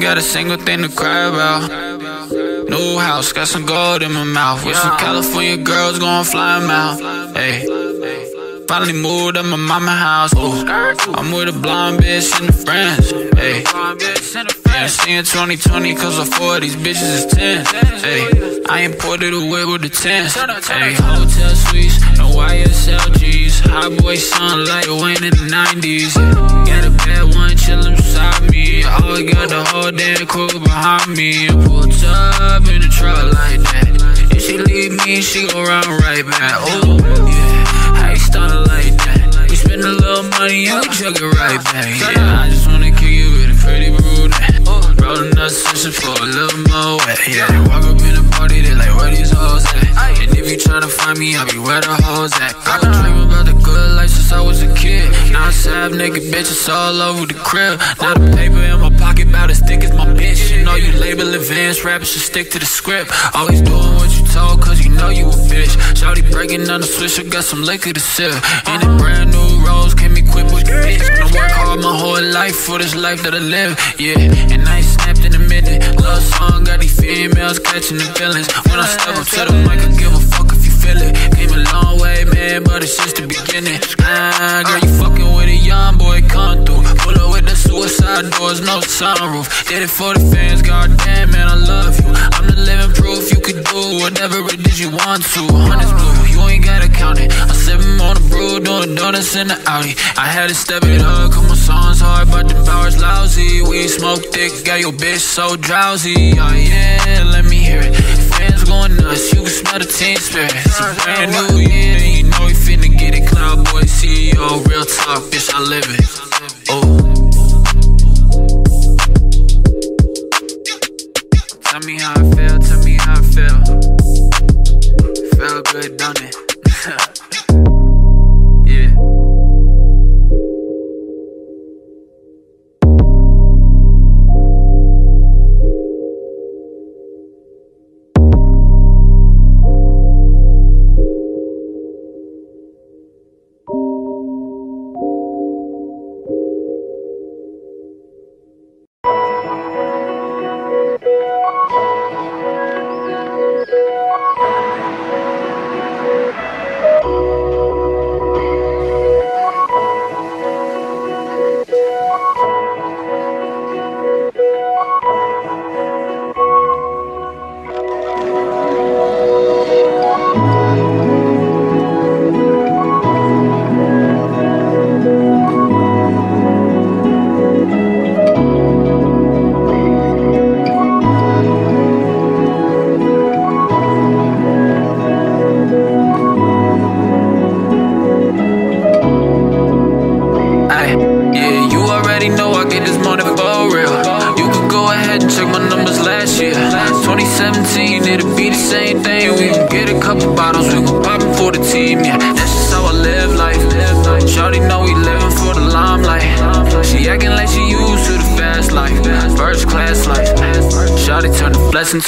got a single thing to cry about. New house, got some gold in my mouth. With some California girls going fly out. Hey. Finally moved up my mama house. Ooh. I'm with a blonde bitch and the friends. Hey. Yeah, seeing 2020 cause four of these bitches is 10. Hey. I imported a whip with the 10s. Hey. Hotel suites, no YSL G's. Hot boy sound like Wayne in the 90s. Got a bad one chillin' beside me. Always got the whole damn crew behind me. Pulled up in the truck like that. If she leave me, she gon' run right back. Oh, yeah. You started like that? We spend a little money and we chuck it right back. Yeah, I just wanna kick you with a pretty brunette. Rollin' up session for a little more. Yeah, walk up in the party, they like, where these hoes at? And if you tryna find me, I'll be where the hoes at. I've been dreaming about the good life since I was a kid. Now I sab naked bitches all over the crib. Now the paper in my pocket about as thick as my bitch. You know you label advanced rappers should stick to the script. Always doing what you told, cause you know you a bitch. Shawty breaking down the switch, I got some liquor to sip. In a brand new rose, came equipped with the bitch. Gonna work hard my whole life for this life that I live. Yeah, and I ain't snapped in minute. Love song, got these females catching the feelings. When I step up to the mic, I give a fuck if you feel it. Came a long way, man, but it's just the beginning. Ah, girl, you fucking with a young boy, come through. Pull up with the suicide doors, no sunroof. Did it for the fans, goddamn, man, I love you. I'm the living proof you could do whatever it is you want to. Honest blue, gotta count it. I'm sipping on the brew, doing donuts in the Audi. I had to step it up, cause my songs hard, but the power's lousy. We smoke thick, got your bitch so drowsy. Oh yeah, let me hear it. Fans going nuts, you can smell the teen spirit. So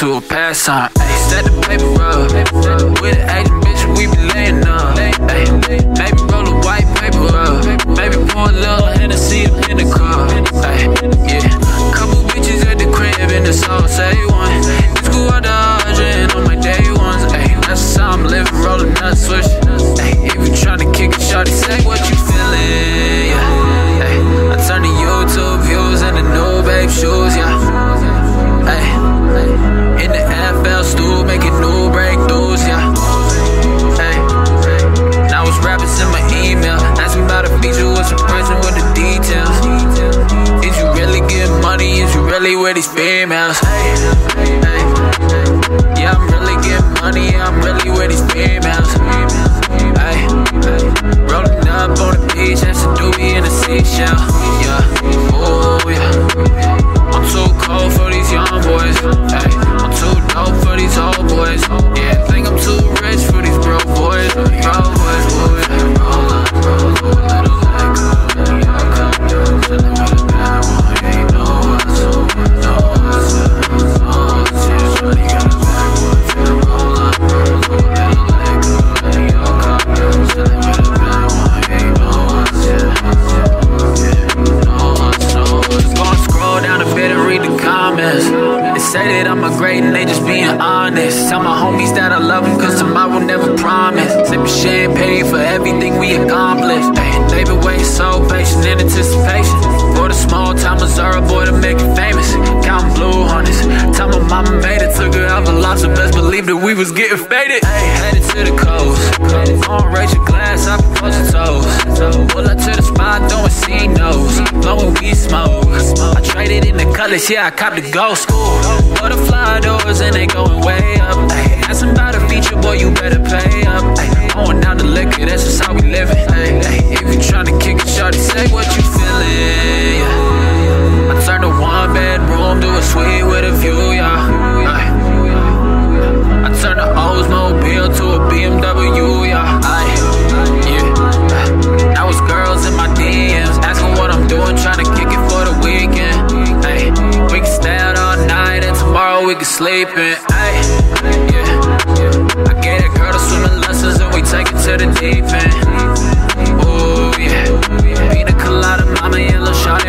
surpassam Palace, yeah, I cop the ghost. Butterfly doors and they going way up. Ay. Asking about a feature, boy, you better pay up. Going down out the liquor, that's just how we living. If you trying to kick it, shorty, say what you feeling. I turned a one bedroom to a suite with a view we can sleep in. Ay, yeah, yeah. I gave that girl the swimming lessons and we take it to the deep end. Ooh, yeah. Pina colada, mama, yellow, shawty,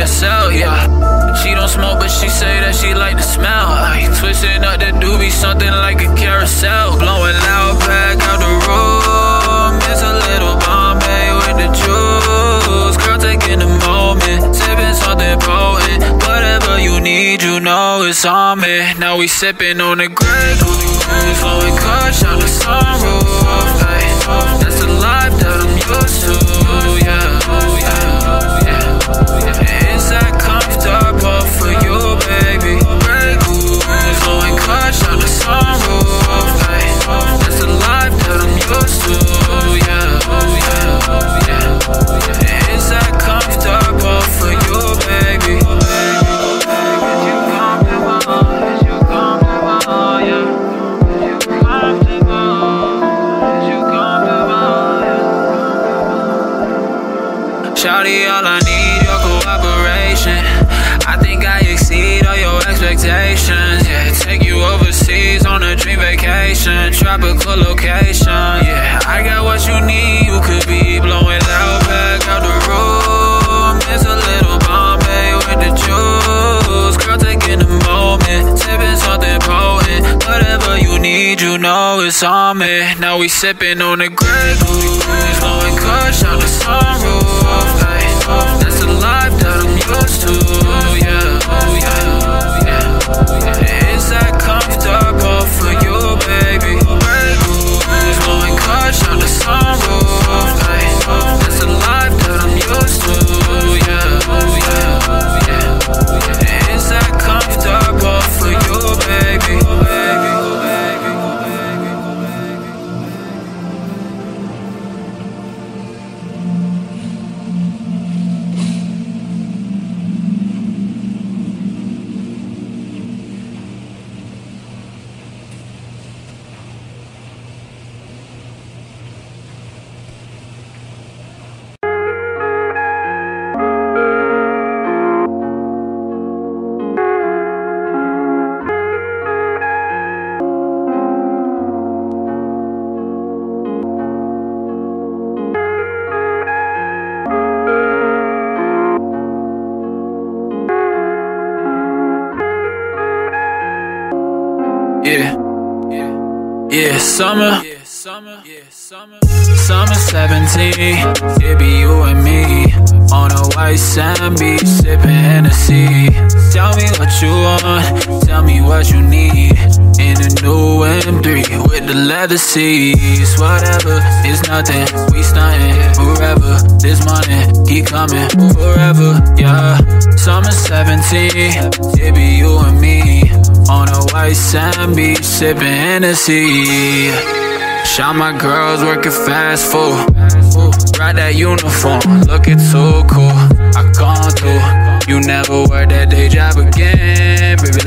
YSL, yeah. She don't smoke, but she say that she like the smell. Ay, twisting up the doobie, something like a carousel. Blowing loud back out the room. It's a little Bombay with the juice. Girl, taking a moment, sipping something potent. Whatever you need, you know it's on me. Now we sipping on the Grey Goose, flowing kush on the sunroof. Ay, that's the life that I'm used we sipping on the Grey Goose, blowing kush on the sunroof. That's the life that Yeah, summer. Yeah, summer. Yeah, summer. Summer 17. It be you and me. On a white sand beach, sipping Hennessy. Tell me what you want. Tell me what you need. In a new M3 with the leather seats. Whatever is nothing. We stunting forever. This money keep coming forever. Yeah. Summer 17. It be you and me. On a white sand beach, sipping Hennessy. Shot my girls working fast food. Ride that uniform, looking so cool. I gone through. You never wear that day job again.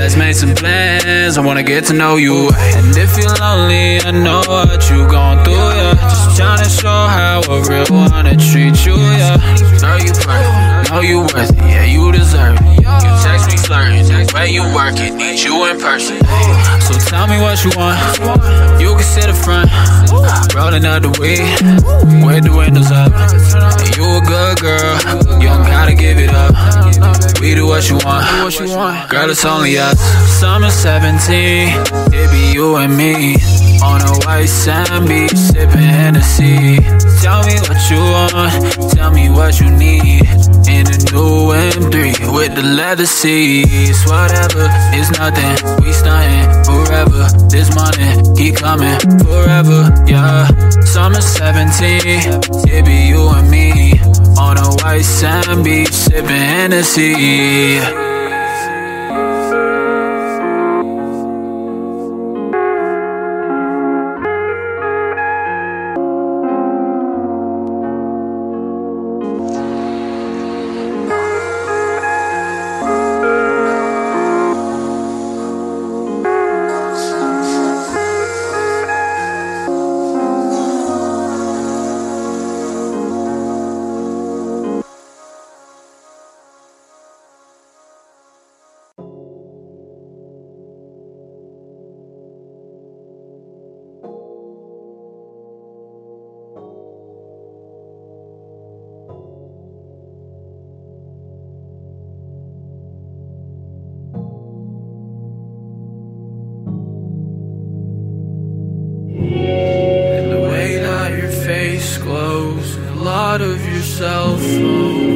Let's make some plans. I wanna get to know you. And if you're lonely, I know what you gon' through, yeah. Just tryna show how a real wanna treat you, yeah. Girl, you perfect. Know you worth it, yeah, you deserve it. You text me flirting, the way you work it, need you in person. So tell me what you want. You can sit up front, rolling out the weed, with the windows up. And you a good girl, you don't gotta give it up. We do what you want, girl, it's only us. Summer 17, it be you and me. On a white sand beach, sipping Hennessy. Tell me what you want, tell me what you need. In a new M3 with the leather seats. Whatever is nothing, we stunting forever. This money keep coming forever, yeah. Summer 17, it be you and me. On a white sand beach, sipping Hennessy. Lot of your cell oh.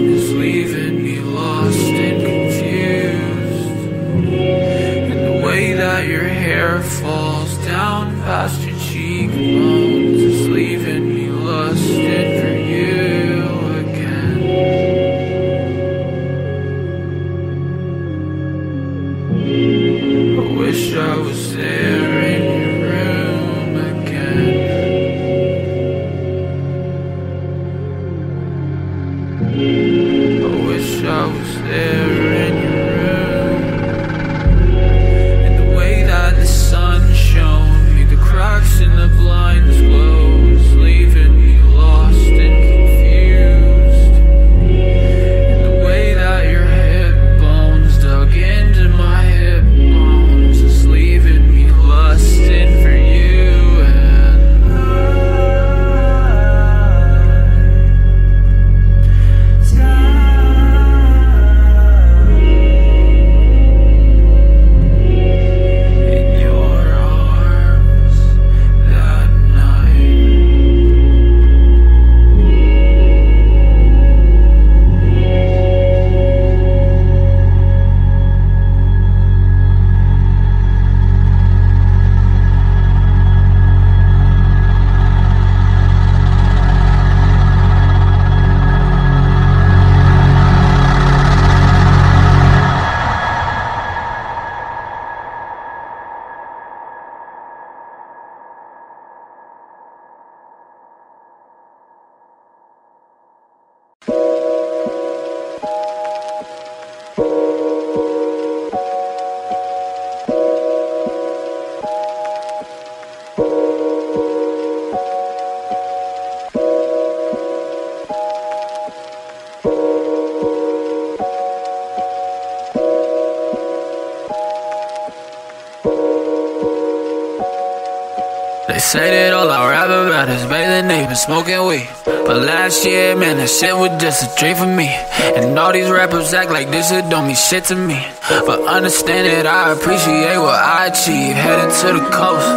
Smoking weed. But last year, man, that shit was just a dream for me. And all these rappers act like this shit don't mean shit to me. But understand that I appreciate what I achieve. Headed to the coast,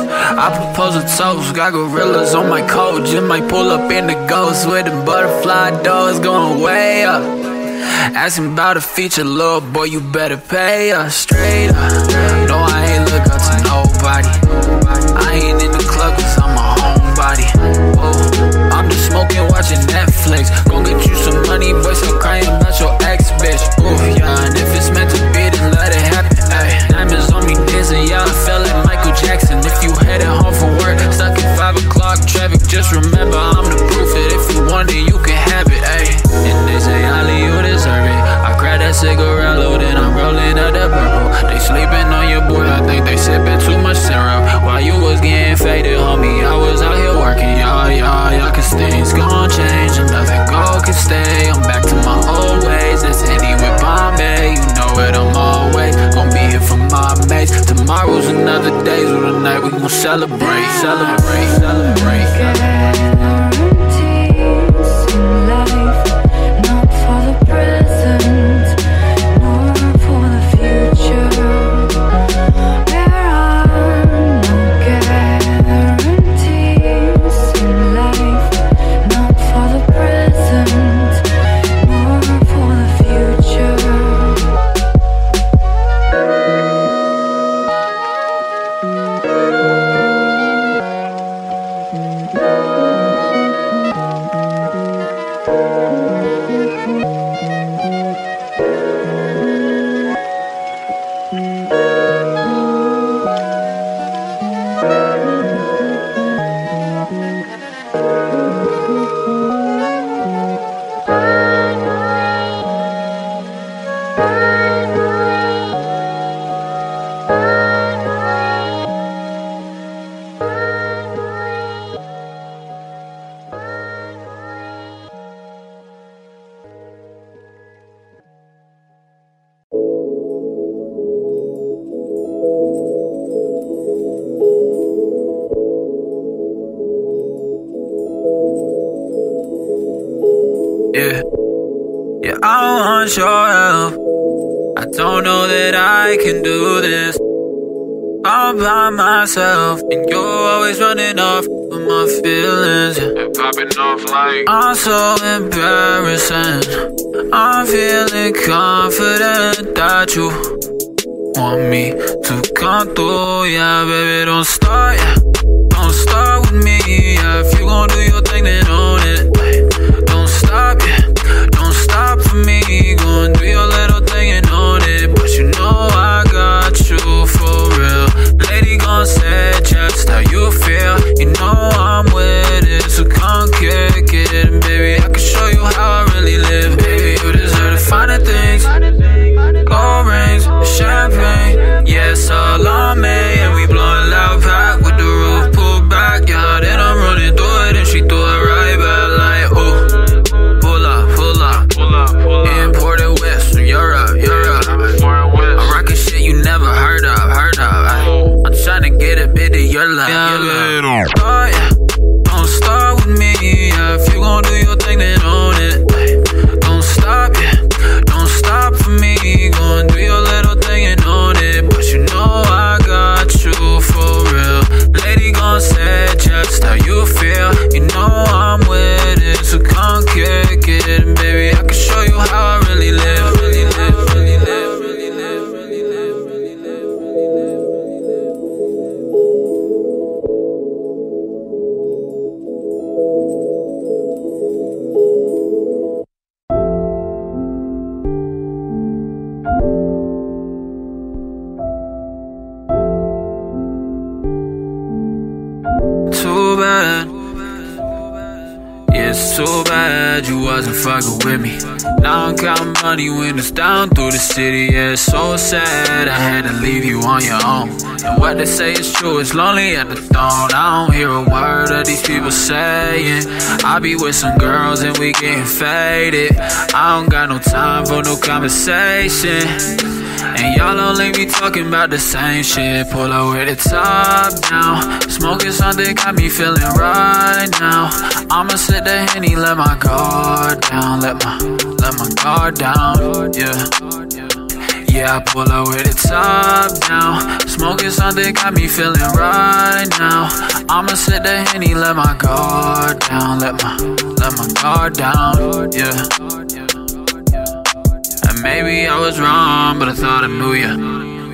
I propose a toast. Got gorillas on my coat, just might pull up in the ghost with the butterfly doors going way up. Asking about a feature, little boy, you better pay us straight up. No, I ain't look up to nobody. I ain't in the club cause I'm a homebody. Smoking, watching Netflix. Gon' get you some money, but still crying about your ex bitch. Ooh, yeah, and if it's meant to be, then let it happen. Ay, diamonds on me dancing, yeah, I feel like Michael Jackson. If you headed home from work, stuck at 5 o'clock traffic, just remember I'm another day, so tonight we gon' celebrate, celebrate, celebrate. Guarantees myself, and you're always running off with my feelings. Yeah. And popping off like I'm so embarrassing. I'm feeling confident that you want me to come through. Yeah, baby, don't start. City. Yeah, it's so sad I had to leave you on your own. And what they say is true, it's lonely at the throne. I don't hear a word of these people saying. I be with some girls and we getting faded. I don't got no time for no conversation. And y'all only be talking about the same shit. Pull up with the top down. Smoking something got me feeling right now. I'ma sit the henny, let my guard down. Let my let my guard down. Yeah. Yeah, I pull up with the top down. Smoking something got me feeling right now. I'ma sit the henny, let my guard down. Let my let my guard down. Yeah. Maybe I was wrong, but I thought I knew ya.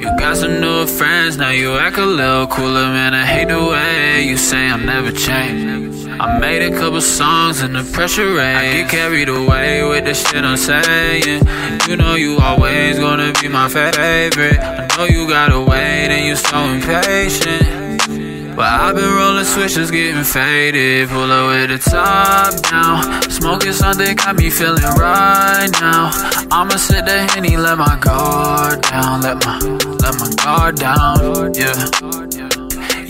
You got some new friends, now you act a little cooler, man. I hate the way you say I'll never change. I made a couple songs and the pressure raised. I get carried away with the shit I'm saying. You know you always gonna be my favorite. I know you gotta wait and you so impatient. But I've been rolling switches, getting faded. Pull up with the top down. Smoking something got me feeling right now. I'ma sit the henny, let my guard down. Let my let my guard down. Yeah.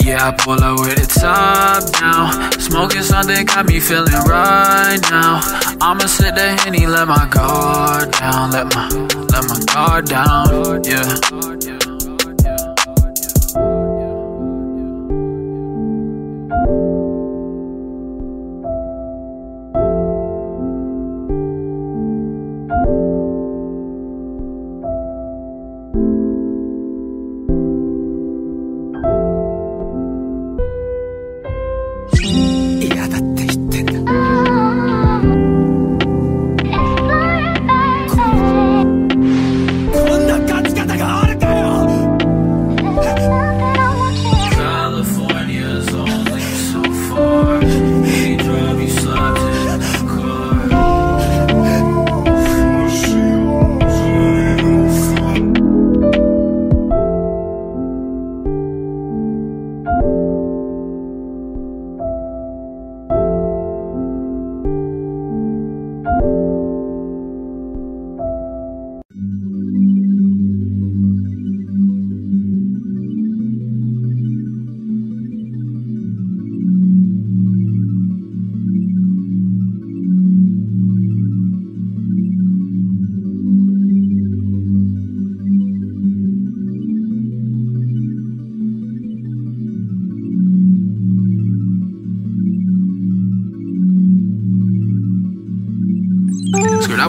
Yeah, I pull up with the top down. Smoking something got me feeling right now. I'ma sit the henny, let my guard down. Let my let my guard down. Yeah.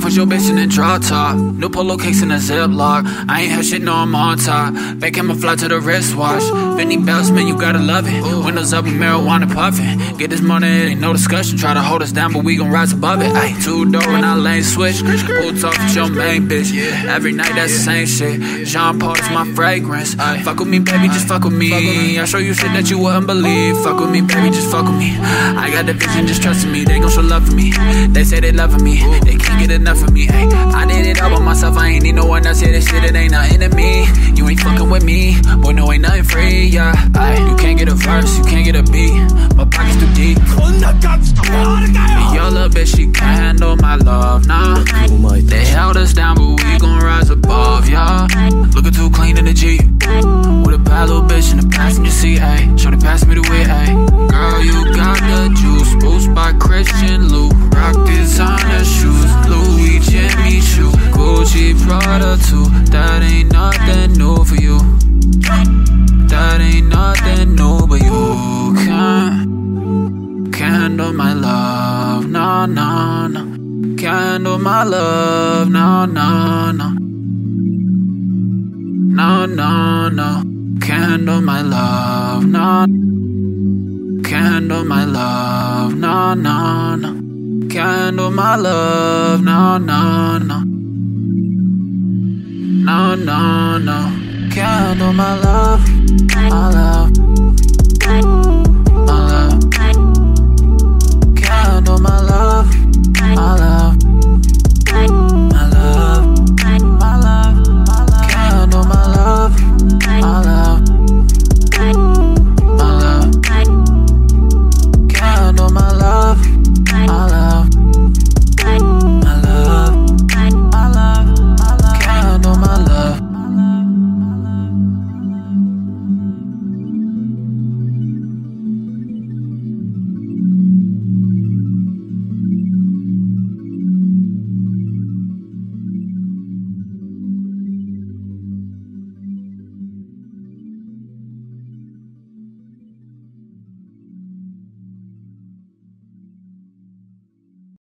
Skirt your bitch in the drop top. New polo case in a ziplock. I ain't had shit, no, I'm on top. Back in my fly to the wristwatch. Benny belts, man, you gotta love it. Windows up with marijuana puffin'. Get this money, it ain't no discussion. Try to hold us down, but we gon' rise above it. Ayy, two door and I lane switch. Pull talk with your main bitch. Every night that's the same shit. Jean Paul is my fragrance. Fuck with me, baby, just fuck with me. I show you shit that you wouldn't believe. Fuck with me, baby, just fuck with me. I got the vision, just trust in me. They gon' show love for me. They say they loving me. They can't get enough of me. Ay, I did it all by myself. I ain't need no one else. Yeah, this shit, it ain't nothing to me. You ain't fucking with me. Boy, no, ain't nothing free. Yeah, you can't get a verse, you can't get a beat. My pockets too deep. And your little bitch, she can't handle my love, nah. They held us down, but we gon' rise above, yeah. Looking too clean in the Jeep. With a bad little bitch in the passenger seat, ayy. Shorty pass me the way, ayy. Girl, you got the juice. Boost by Christian Lou. Rock designer shoes. Jimmy Choo. Gucci Prada too. That ain't nothing new for you. That ain't nothing new, but you can't. Handle my love, no, no, no. Can't handle my love, no, no, no. No, no, no. Can't handle my love, no. Can't handle my love, no, no, no. Can't handle my love, no, no, no. No, no, no. Can't handle my love, my love.